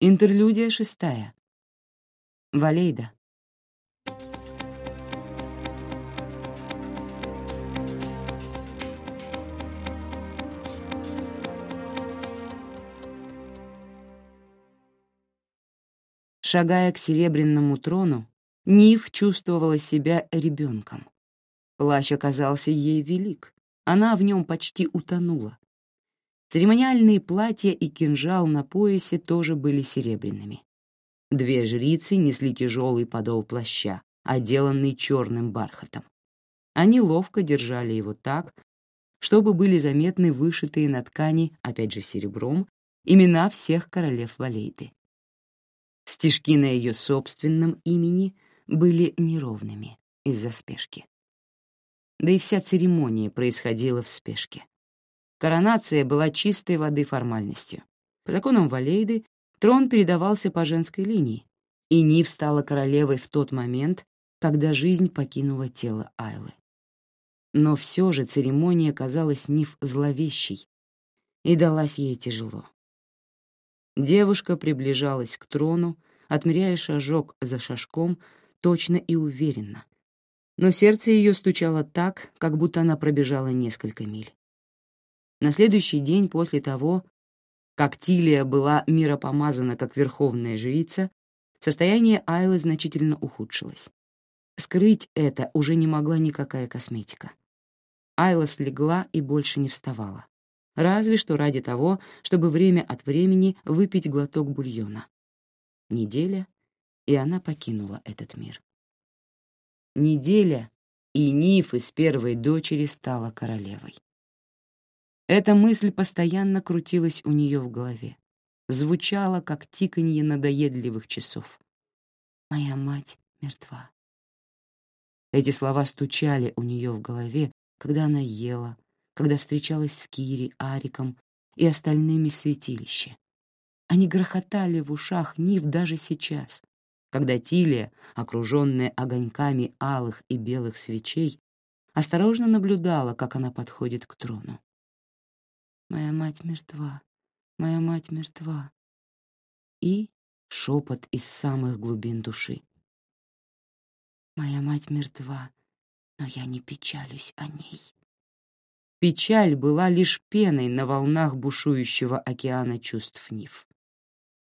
Интерлюдия шестая. Валейда. Шагая к серебряному трону, Нив чувствовала себя ребенком. Плащ оказался ей велик, она в нем почти утонула. Церемониальные платья и кинжал на поясе тоже были серебряными. Две жрицы несли тяжелый подол плаща, отделанный черным бархатом. Они ловко держали его так, чтобы были заметны вышитые на ткани, опять же серебром, имена всех королев Валейды. Стежки на ее собственном имени были неровными из-за спешки. Да и вся церемония происходила в спешке. Коронация была чистой воды формальностью. По законам Валейды трон передавался по женской линии, и Нив стала королевой в тот момент, когда жизнь покинула тело Айлы. Но все же церемония казалась Нив зловещей и далась ей тяжело. Девушка приближалась к трону, отмеряя шажок за шажком точно и уверенно. Но сердце ее стучало так, как будто она пробежала несколько миль. На следующий день после того, как Тилия была миропомазана как верховная жрица, состояние Айлы значительно ухудшилось. Скрыть это уже не могла никакая косметика. Айла слегла и больше не вставала разве что ради того, чтобы время от времени выпить глоток бульона. Неделя, и она покинула этот мир. Неделя, и Ниф из первой дочери стала королевой. Эта мысль постоянно крутилась у нее в голове, звучала, как тиканье надоедливых часов. «Моя мать мертва». Эти слова стучали у нее в голове, когда она ела, когда встречалась с Кири, Ариком и остальными в святилище. Они грохотали в ушах Нив даже сейчас, когда Тилия, окруженная огоньками алых и белых свечей, осторожно наблюдала, как она подходит к трону. «Моя мать мертва, моя мать мертва». И шепот из самых глубин души. «Моя мать мертва, но я не печалюсь о ней». Печаль была лишь пеной на волнах бушующего океана чувств Нив.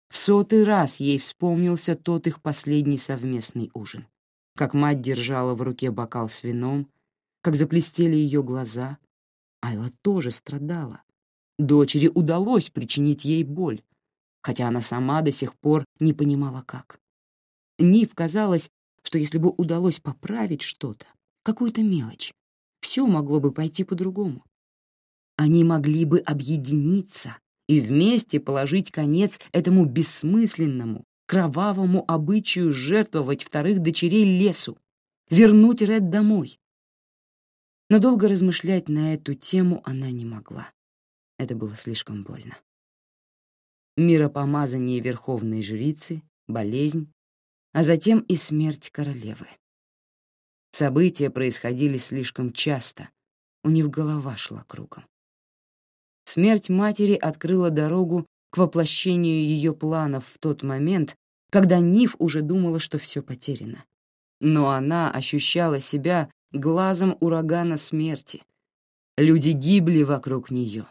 В сотый раз ей вспомнился тот их последний совместный ужин. Как мать держала в руке бокал с вином, как заплестели ее глаза. Айла тоже страдала. Дочери удалось причинить ей боль, хотя она сама до сих пор не понимала, как. Нив казалось, что если бы удалось поправить что-то, какую-то мелочь, все могло бы пойти по-другому они могли бы объединиться и вместе положить конец этому бессмысленному, кровавому обычаю жертвовать вторых дочерей лесу, вернуть Ред домой. Но долго размышлять на эту тему она не могла. Это было слишком больно. Миропомазание верховной жрицы, болезнь, а затем и смерть королевы. События происходили слишком часто, у них голова шла кругом. Смерть матери открыла дорогу к воплощению ее планов в тот момент, когда Ниф уже думала, что все потеряно. Но она ощущала себя глазом урагана смерти. Люди гибли вокруг нее.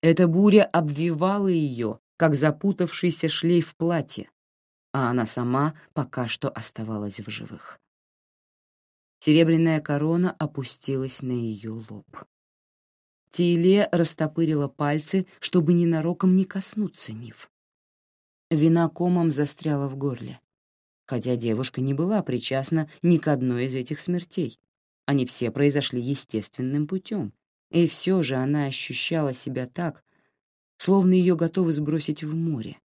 Эта буря обвивала ее, как запутавшийся шлейф платья, а она сама пока что оставалась в живых. Серебряная корона опустилась на ее лоб. Тиле растопырила пальцы, чтобы ненароком не коснуться Нив. Вина комом застряла в горле, хотя девушка не была причастна ни к одной из этих смертей. Они все произошли естественным путем, и все же она ощущала себя так, словно ее готовы сбросить в море,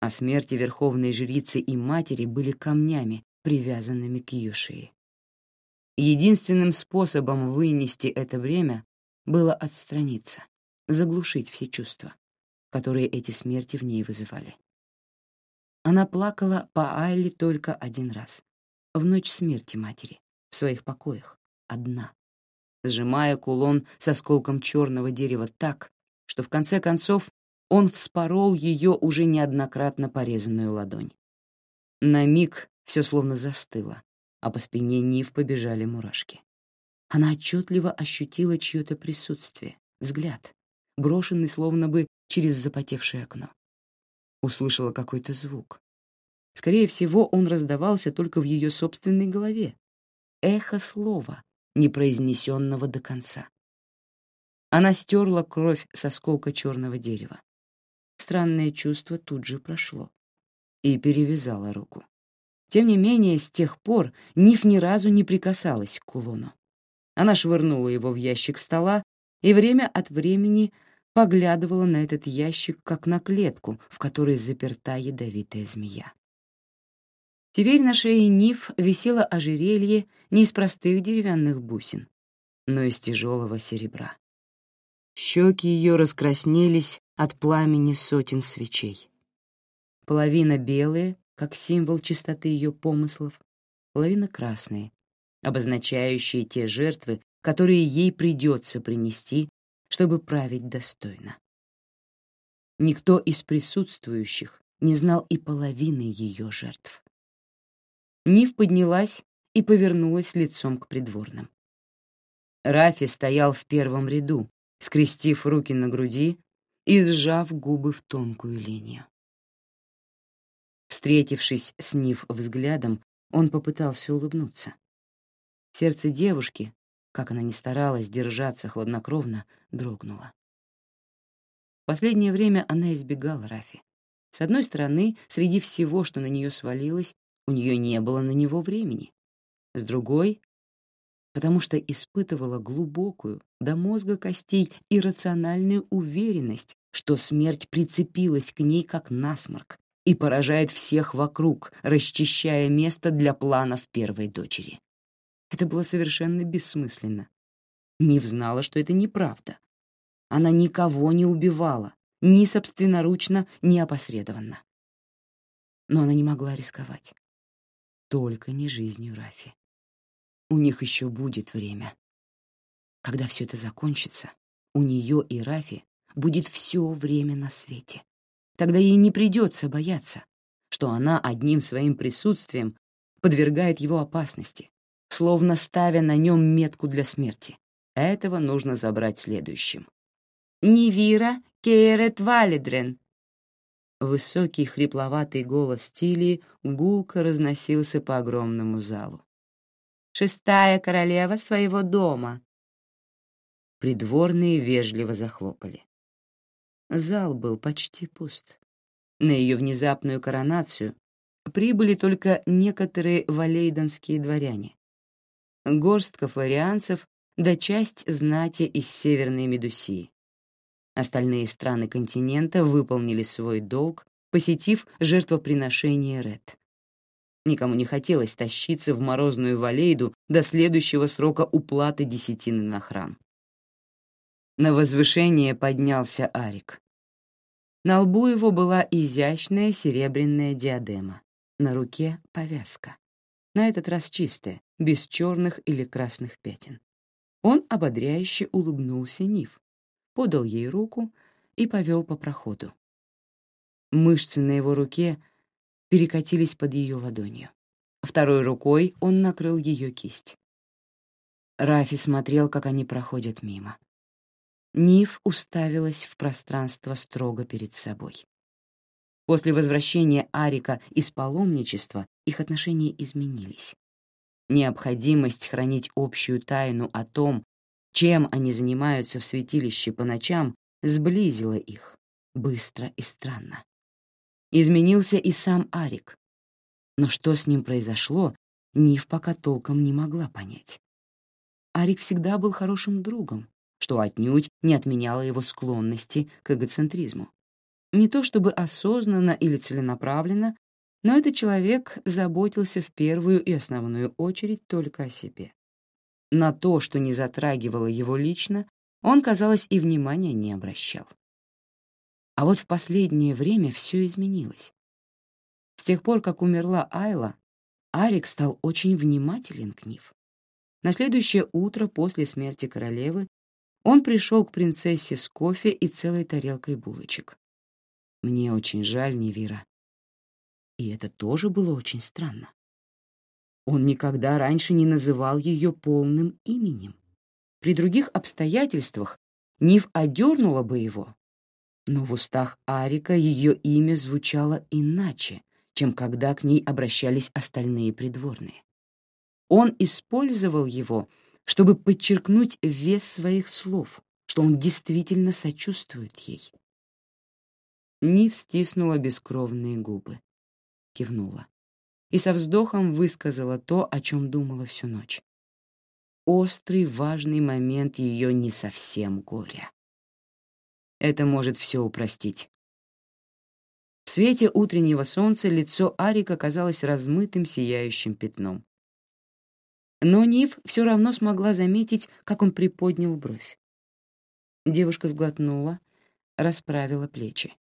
а смерти верховной жрицы и матери были камнями, привязанными к ее шее. Единственным способом вынести это время было отстраниться, заглушить все чувства, которые эти смерти в ней вызывали. Она плакала по Айле только один раз, в ночь смерти матери, в своих покоях, одна, сжимая кулон с осколком черного дерева так, что в конце концов он вспорол ее уже неоднократно порезанную ладонь. На миг все словно застыло, а по спине Нив побежали мурашки. Она отчетливо ощутила чье-то присутствие, взгляд, брошенный словно бы через запотевшее окно. Услышала какой-то звук. Скорее всего, он раздавался только в ее собственной голове. Эхо слова, непроизнесенного до конца. Она стерла кровь с осколка черного дерева. Странное чувство тут же прошло и перевязала руку. Тем не менее, с тех пор Ниф ни разу не прикасалась к кулону. Она швырнула его в ящик стола и время от времени поглядывала на этот ящик, как на клетку, в которой заперта ядовитая змея. Теперь на шее Ниф висело ожерелье не из простых деревянных бусин, но из тяжелого серебра. Щеки ее раскраснелись от пламени сотен свечей. Половина белые, как символ чистоты ее помыслов, половина красные, обозначающие те жертвы, которые ей придется принести, чтобы править достойно. Никто из присутствующих не знал и половины ее жертв. Нив поднялась и повернулась лицом к придворным. Рафи стоял в первом ряду, скрестив руки на груди и сжав губы в тонкую линию. Встретившись с Нив взглядом, он попытался улыбнуться. Сердце девушки, как она ни старалась держаться хладнокровно, дрогнуло. В последнее время она избегала Рафи. С одной стороны, среди всего, что на нее свалилось, у нее не было на него времени. С другой, потому что испытывала глубокую, до мозга костей, иррациональную уверенность, что смерть прицепилась к ней как насморк и поражает всех вокруг, расчищая место для планов первой дочери. Это было совершенно бессмысленно. Нив знала, что это неправда. Она никого не убивала, ни собственноручно, ни опосредованно. Но она не могла рисковать. Только не жизнью Рафи. У них еще будет время. Когда все это закончится, у нее и Рафи будет все время на свете. Тогда ей не придется бояться, что она одним своим присутствием подвергает его опасности, словно ставя на нем метку для смерти. Этого нужно забрать следующим. «Нивира Кейрет Валидрен!» Высокий хрипловатый голос Тилии гулко разносился по огромному залу. «Шестая королева своего дома!» Придворные вежливо захлопали. Зал был почти пуст. На ее внезапную коронацию прибыли только некоторые валейдонские дворяне, горстка флорианцев да часть знати из Северной Медусии. Остальные страны континента выполнили свой долг, посетив жертвоприношение Ред. Никому не хотелось тащиться в морозную Валейду до следующего срока уплаты десятины на храм. На возвышение поднялся Арик. На лбу его была изящная серебряная диадема, на руке — повязка. На этот раз чистая, без черных или красных пятен. Он ободряюще улыбнулся Нив, подал ей руку и повел по проходу. Мышцы на его руке перекатились под ее ладонью. Второй рукой он накрыл ее кисть. Рафи смотрел, как они проходят мимо. Нив уставилась в пространство строго перед собой. После возвращения Арика из паломничества их отношения изменились. Необходимость хранить общую тайну о том, чем они занимаются в святилище по ночам, сблизила их быстро и странно. Изменился и сам Арик. Но что с ним произошло, Нив пока толком не могла понять. Арик всегда был хорошим другом, что отнюдь не отменяло его склонности к эгоцентризму. Не то чтобы осознанно или целенаправленно, но этот человек заботился в первую и основную очередь только о себе. На то, что не затрагивало его лично, он, казалось, и внимания не обращал. А вот в последнее время все изменилось. С тех пор, как умерла Айла, Арик стал очень внимателен к Нив. На следующее утро после смерти королевы он пришел к принцессе с кофе и целой тарелкой булочек. Мне очень жаль, Невира. И это тоже было очень странно. Он никогда раньше не называл ее полным именем. При других обстоятельствах Нив одернула бы его, но в устах Арика ее имя звучало иначе, чем когда к ней обращались остальные придворные. Он использовал его, чтобы подчеркнуть вес своих слов, что он действительно сочувствует ей. Нив стиснула бескровные губы, кивнула и со вздохом высказала то, о чем думала всю ночь. Острый, важный момент ее не совсем горя. Это может все упростить. В свете утреннего солнца лицо Арика казалось размытым сияющим пятном. Но Нив все равно смогла заметить, как он приподнял бровь. Девушка сглотнула, расправила плечи.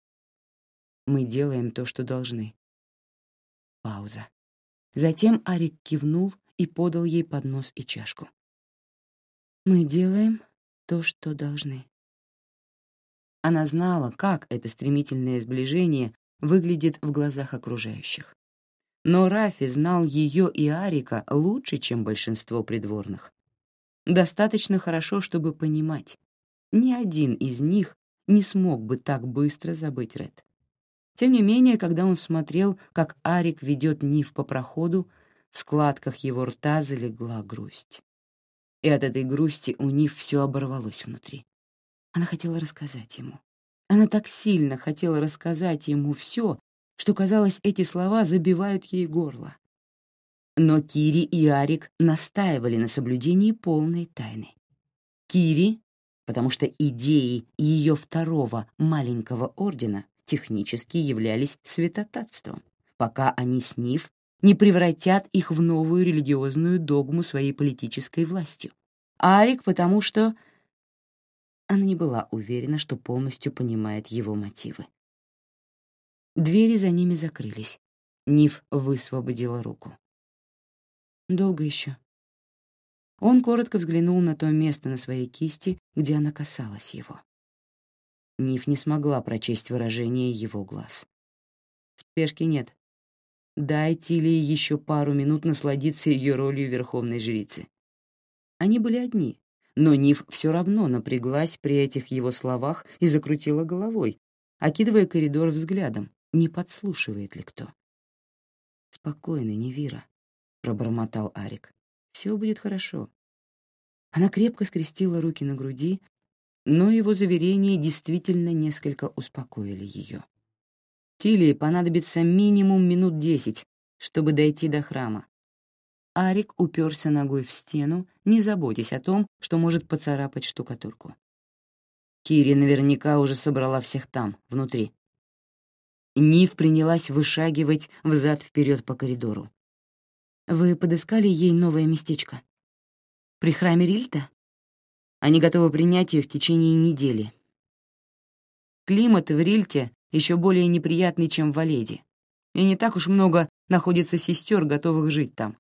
«Мы делаем то, что должны». Пауза. Затем Арик кивнул и подал ей поднос и чашку. «Мы делаем то, что должны». Она знала, как это стремительное сближение выглядит в глазах окружающих. Но Рафи знал ее и Арика лучше, чем большинство придворных. Достаточно хорошо, чтобы понимать, ни один из них не смог бы так быстро забыть Ред. Тем не менее, когда он смотрел, как Арик ведет Нив по проходу, в складках его рта залегла грусть. И от этой грусти у Нив все оборвалось внутри. Она хотела рассказать ему. Она так сильно хотела рассказать ему все, что, казалось, эти слова забивают ей горло. Но Кири и Арик настаивали на соблюдении полной тайны. Кири, потому что идеи ее второго маленького ордена технически являлись святотатством, пока они с Нив не превратят их в новую религиозную догму своей политической властью. Арик, потому что она не была уверена, что полностью понимает его мотивы. Двери за ними закрылись. Ниф высвободила руку. «Долго еще?» Он коротко взглянул на то место на своей кисти, где она касалась его. Ниф не смогла прочесть выражение его глаз. «Спешки нет. Дайте ли еще пару минут насладиться ее ролью верховной жрицы». Они были одни, но Ниф все равно напряглась при этих его словах и закрутила головой, окидывая коридор взглядом, не подслушивает ли кто. «Спокойно, Невира», — пробормотал Арик. «Все будет хорошо». Она крепко скрестила руки на груди, но его заверения действительно несколько успокоили ее. Тилии понадобится минимум минут десять, чтобы дойти до храма, Арик уперся ногой в стену, не заботясь о том, что может поцарапать штукатурку. Кири наверняка уже собрала всех там, внутри. Нив принялась вышагивать взад-вперед по коридору. «Вы подыскали ей новое местечко?» «При храме Рильта?» «Они готовы принять ее в течение недели». Климат в Рильте еще более неприятный, чем в Валеде, и не так уж много находится сестер, готовых жить там.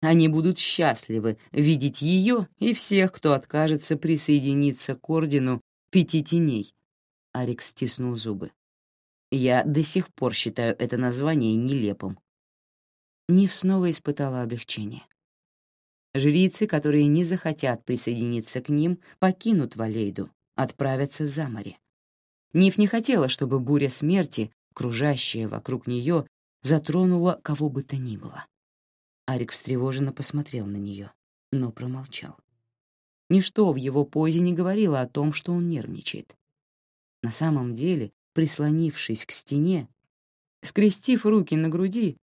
Они будут счастливы видеть ее и всех, кто откажется присоединиться к ордену пяти теней. Арикс стиснул зубы. Я до сих пор считаю это название нелепым. Нив снова испытала облегчение. Жрицы, которые не захотят присоединиться к ним, покинут Валейду, отправятся за море. Нив не хотела, чтобы буря смерти, кружащая вокруг нее, затронула кого бы то ни было. Арик встревоженно посмотрел на нее, но промолчал. Ничто в его позе не говорило о том, что он нервничает. На самом деле, прислонившись к стене, скрестив руки на груди,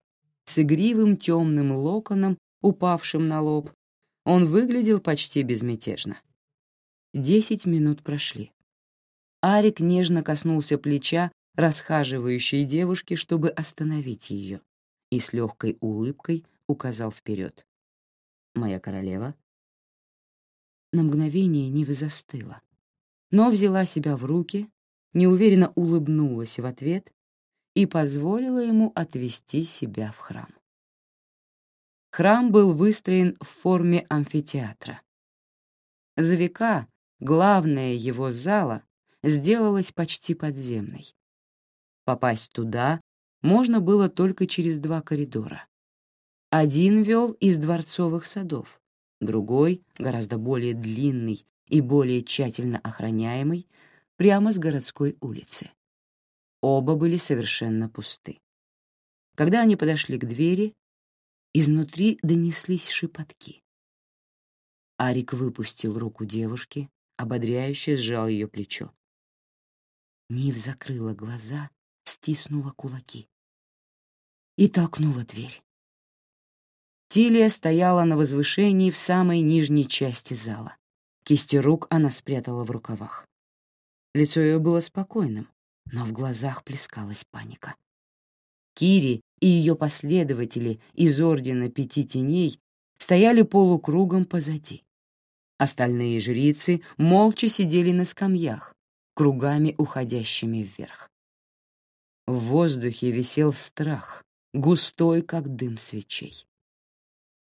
с игривым темным локоном, упавшим на лоб, он выглядел почти безмятежно. Десять минут прошли. Арик нежно коснулся плеча расхаживающей девушки, чтобы остановить ее, и с легкой улыбкой указал вперед. «Моя королева?» На мгновение Нив застыла, но взяла себя в руки, неуверенно улыбнулась в ответ и позволила ему отвести себя в храм. Храм был выстроен в форме амфитеатра. За века главная его зала сделалась почти подземной. Попасть туда можно было только через два коридора. Один вел из дворцовых садов, другой, гораздо более длинный и более тщательно охраняемый, прямо с городской улицы. Оба были совершенно пусты. Когда они подошли к двери, изнутри донеслись шепотки. Арик выпустил руку девушки, ободряюще сжал ее плечо. Нив закрыла глаза, стиснула кулаки и толкнула дверь. Тилия стояла на возвышении в самой нижней части зала. Кисти рук она спрятала в рукавах. Лицо ее было спокойным, но в глазах плескалась паника. Кири и ее последователи из Ордена Пяти Теней стояли полукругом позади. Остальные жрицы молча сидели на скамьях, кругами уходящими вверх. В воздухе висел страх, густой, как дым свечей.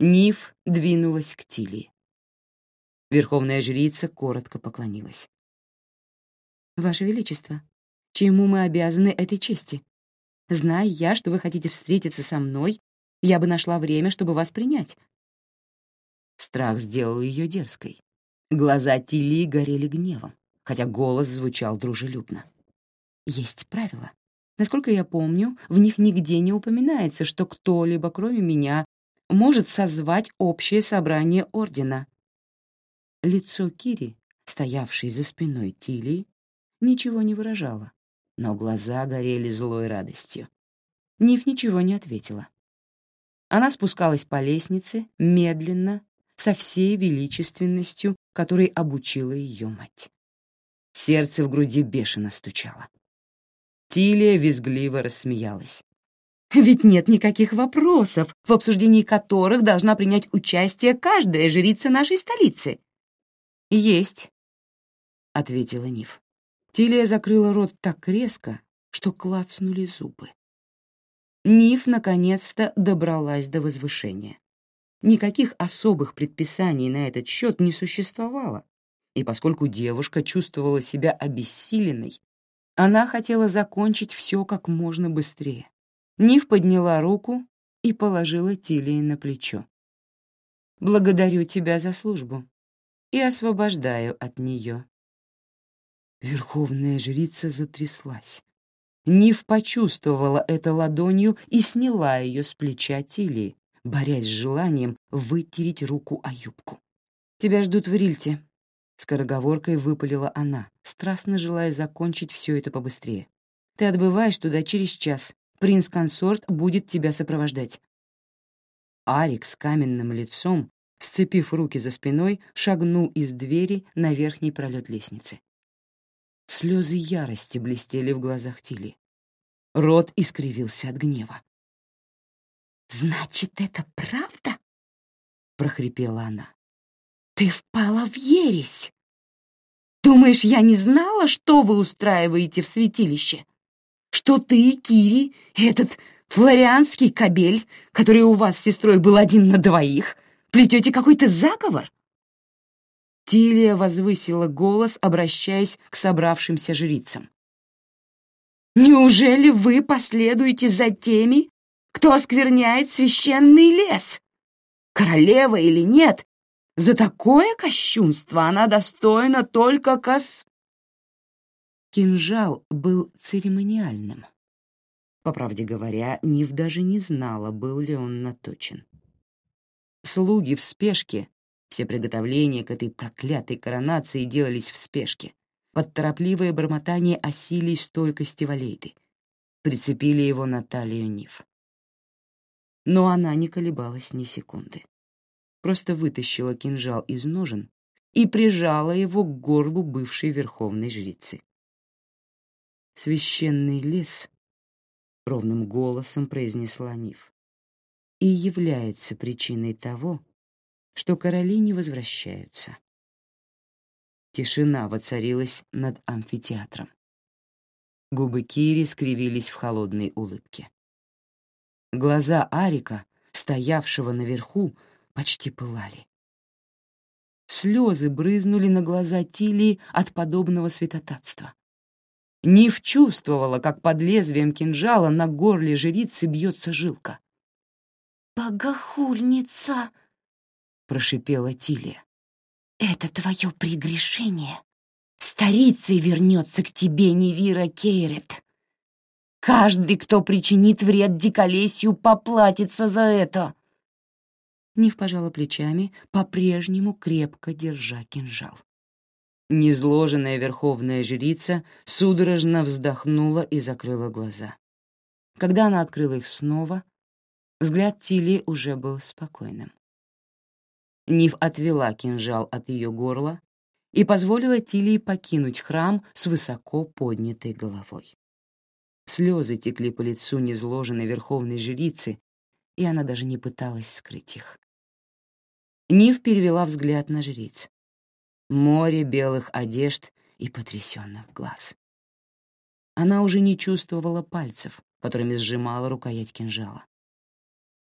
Ниф двинулась к Тилии. Верховная жрица коротко поклонилась. «Ваше Величество, чему мы обязаны этой чести? Зная я, что вы хотите встретиться со мной, я бы нашла время, чтобы вас принять». Страх сделал ее дерзкой. Глаза Тили горели гневом, хотя голос звучал дружелюбно. «Есть правила. Насколько я помню, в них нигде не упоминается, что кто-либо, кроме меня, может созвать общее собрание Ордена. Лицо Кири, стоявшей за спиной Тилии, ничего не выражало, но глаза горели злой радостью. Ниф ничего не ответила. Она спускалась по лестнице, медленно, со всей величественностью, которой обучила ее мать. Сердце в груди бешено стучало. Тилия визгливо рассмеялась. Ведь нет никаких вопросов, в обсуждении которых должна принять участие каждая жрица нашей столицы. Есть, — ответила Ниф. Тилия закрыла рот так резко, что клацнули зубы. Ниф наконец-то добралась до возвышения. Никаких особых предписаний на этот счет не существовало, и поскольку девушка чувствовала себя обессиленной, она хотела закончить все как можно быстрее. Нив подняла руку и положила Тилии на плечо. «Благодарю тебя за службу и освобождаю от нее». Верховная жрица затряслась. Нив почувствовала это ладонью и сняла ее с плеча Тилии, борясь с желанием вытереть руку о юбку. «Тебя ждут в Рильте», — скороговоркой выпалила она, страстно желая закончить все это побыстрее. «Ты отбываешь туда через час, принц-консорт будет тебя сопровождать». Арик с каменным лицом, сцепив руки за спиной, шагнул из двери на верхний пролет лестницы. Слезы ярости блестели в глазах Тили. Рот искривился от гнева. «Значит, это правда?» — прохрипела она. «Ты впала в ересь! Думаешь, я не знала, что вы устраиваете в святилище? что ты и Кири, этот флорианский кобель, который у вас с сестрой был один на двоих, плетете какой-то заговор?» Тилия возвысила голос, обращаясь к собравшимся жрицам. «Неужели вы последуете за теми, кто оскверняет священный лес? Королева или нет, за такое кощунство она достойна только кос...» Кинжал был церемониальным. По правде говоря, Нив даже не знала, был ли он наточен. Слуги в спешке, все приготовления к этой проклятой коронации делались в спешке, под торопливое бормотание о силе и стойкости Валейды. Прицепили его на талию Нив. Но она не колебалась ни секунды. Просто вытащила кинжал из ножен и прижала его к горлу бывшей верховной жрицы. «Священный лес», — ровным голосом произнесла Ниф, «и является причиной того, что короли не возвращаются». Тишина воцарилась над амфитеатром. Губы Кири скривились в холодной улыбке. Глаза Арика, стоявшего наверху, почти пылали. Слезы брызнули на глаза Тилии от подобного святотатства. Нив чувствовала, как под лезвием кинжала на горле жрицы бьется жилка. «Богохульница!» — прошипела Тилия. «Это твое прегрешение. Старицей вернется к тебе Невира Кейрет. Каждый, кто причинит вред диколесью, поплатится за это!» Нив пожала плечами, по-прежнему крепко держа кинжал. Незложенная верховная жрица судорожно вздохнула и закрыла глаза. Когда она открыла их снова, взгляд Тили уже был спокойным. Нив отвела кинжал от ее горла и позволила Тилии покинуть храм с высоко поднятой головой. Слезы текли по лицу незложенной верховной жрицы, и она даже не пыталась скрыть их. Нив перевела взгляд на жриц. Море белых одежд и потрясенных глаз. Она уже не чувствовала пальцев, которыми сжимала рукоять кинжала.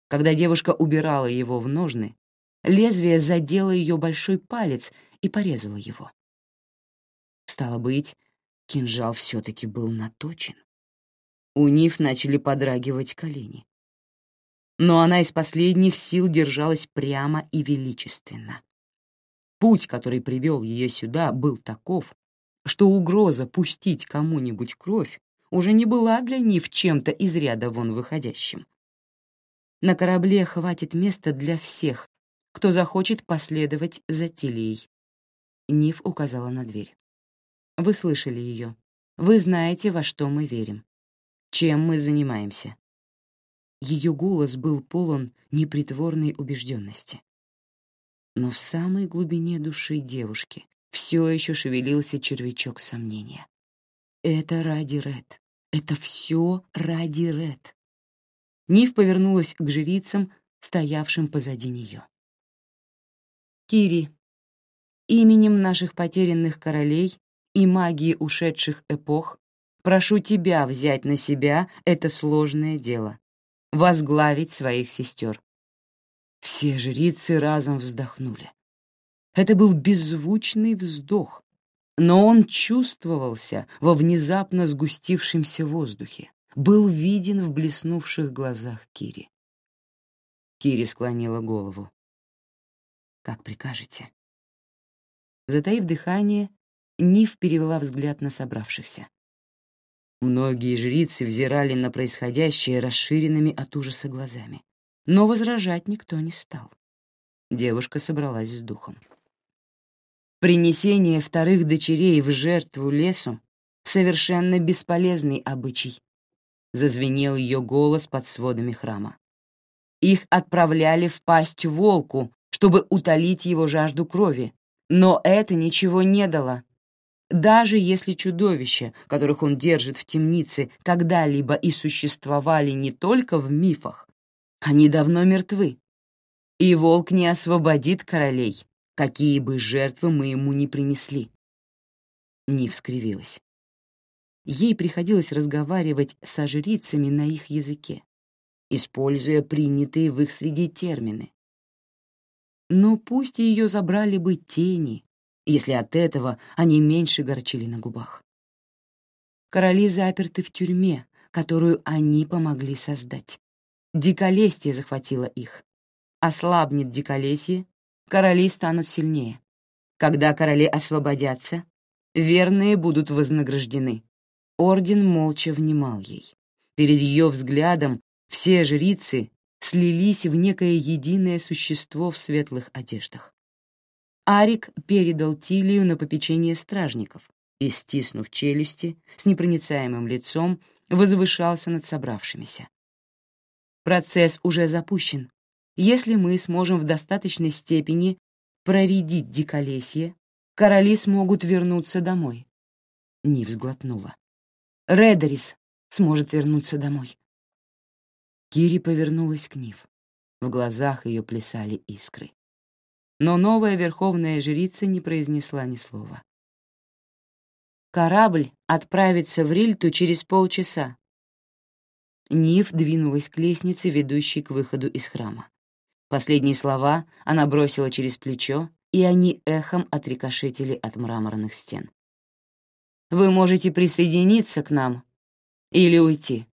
Когда девушка убирала его в ножны, лезвие задело ее большой палец и порезало его. Стало быть, кинжал все-таки был наточен. У Ниф начали подрагивать колени. Но она из последних сил держалась прямо и величественно. Путь, который привел ее сюда, был таков, что угроза пустить кому-нибудь кровь уже не была для Ниф чем-то из ряда вон выходящим. На корабле хватит места для всех, кто захочет последовать за Тилией. Ниф указала на дверь. Вы слышали ее. Вы знаете, во что мы верим. Чем мы занимаемся. Ее голос был полон непритворной убежденности. Но в самой глубине души девушки все еще шевелился червячок сомнения. Это ради Ред. Это все ради Ред. Нив повернулась к жрицам, стоявшим позади нее. Кири, именем наших потерянных королей и магии ушедших эпох прошу тебя взять на себя это сложное дело — возглавить своих сестер. Все жрицы разом вздохнули. Это был беззвучный вздох, но он чувствовался во внезапно сгустившемся воздухе, был виден в блеснувших глазах Кири. Кири склонила голову. «Как прикажете». Затаив дыхание, Ниф перевела взгляд на собравшихся. Многие жрицы взирали на происходящее расширенными от ужаса глазами. Но возражать никто не стал. Девушка собралась с духом. Принесение вторых дочерей в жертву лесу — совершенно бесполезный обычай. Зазвенел ее голос под сводами храма. Их отправляли в пасть волку, чтобы утолить его жажду крови, но это ничего не дало. Даже если чудовища, которых он держит в темнице, когда-либо и существовали не только в мифах, они давно мертвы. И волк не освободит королей, какие бы жертвы мы ему ни принесли. Нив скривилась. Ей приходилось разговаривать со жрицами на их языке, используя принятые в их среде термины. Но пусть ее забрали бы тени, если от этого они меньше горчили на губах. Короли заперты в тюрьме, которую они помогли создать. Диколесье захватило их. Ослабнет диколесье, короли станут сильнее. Когда короли освободятся, верные будут вознаграждены. Орден молча внимал ей. Перед ее взглядом все жрицы слились в некое единое существо в светлых одеждах. Арик передал Тилию на попечение стражников и, стиснув челюсти, с непроницаемым лицом, возвышался над собравшимися. Процесс уже запущен. Если мы сможем в достаточной степени проредить диколесье, короли смогут вернуться домой. Нив сглотнула. Редерис сможет вернуться домой. Кири повернулась к Нив. В глазах ее плясали искры. Но новая верховная жрица не произнесла ни слова. «Корабль отправится в Рильту через полчаса», Нив двинулась к лестнице, ведущей к выходу из храма. Последние слова она бросила через плечо, и они эхом отрикошетили от мраморных стен. Вы можете присоединиться к нам или уйти.